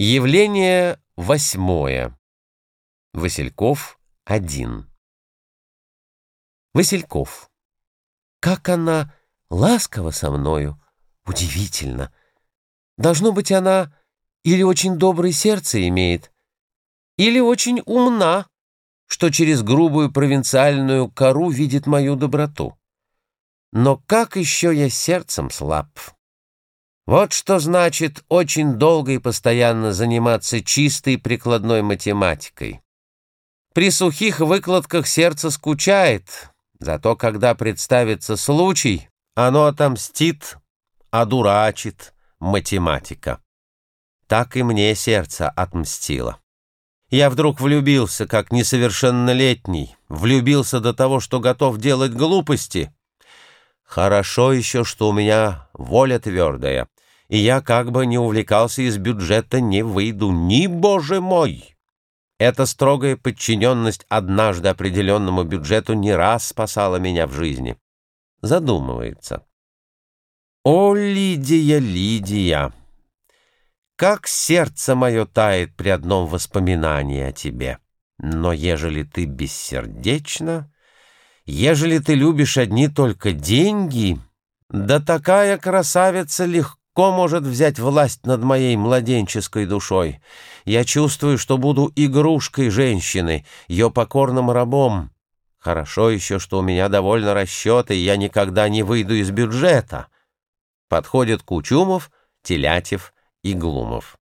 Явление восьмое. Васильков один. Васильков. Как она ласкова со мною. Удивительно. Должно быть, она или очень доброе сердце имеет, или очень умна, что через грубую провинциальную кору видит мою доброту. Но как еще я сердцем слаб? Вот что значит очень долго и постоянно заниматься чистой прикладной математикой. При сухих выкладках сердце скучает, зато когда представится случай, оно отомстит, одурачит математика. Так и мне сердце отмстило. Я вдруг влюбился, как несовершеннолетний, влюбился до того, что готов делать глупости. Хорошо еще, что у меня воля твердая, и я как бы не увлекался из бюджета, не выйду. Ни, боже мой! Эта строгая подчиненность однажды определенному бюджету не раз спасала меня в жизни. Задумывается. О, Лидия, Лидия! Как сердце мое тает при одном воспоминании о тебе! Но ежели ты бессердечна, ежели ты любишь одни только деньги, да такая красавица легко может взять власть над моей младенческой душой. Я чувствую, что буду игрушкой женщины, ее покорным рабом. Хорошо еще, что у меня довольно расчеты, и я никогда не выйду из бюджета. Подходят Кучумов, Телятев и Глумов.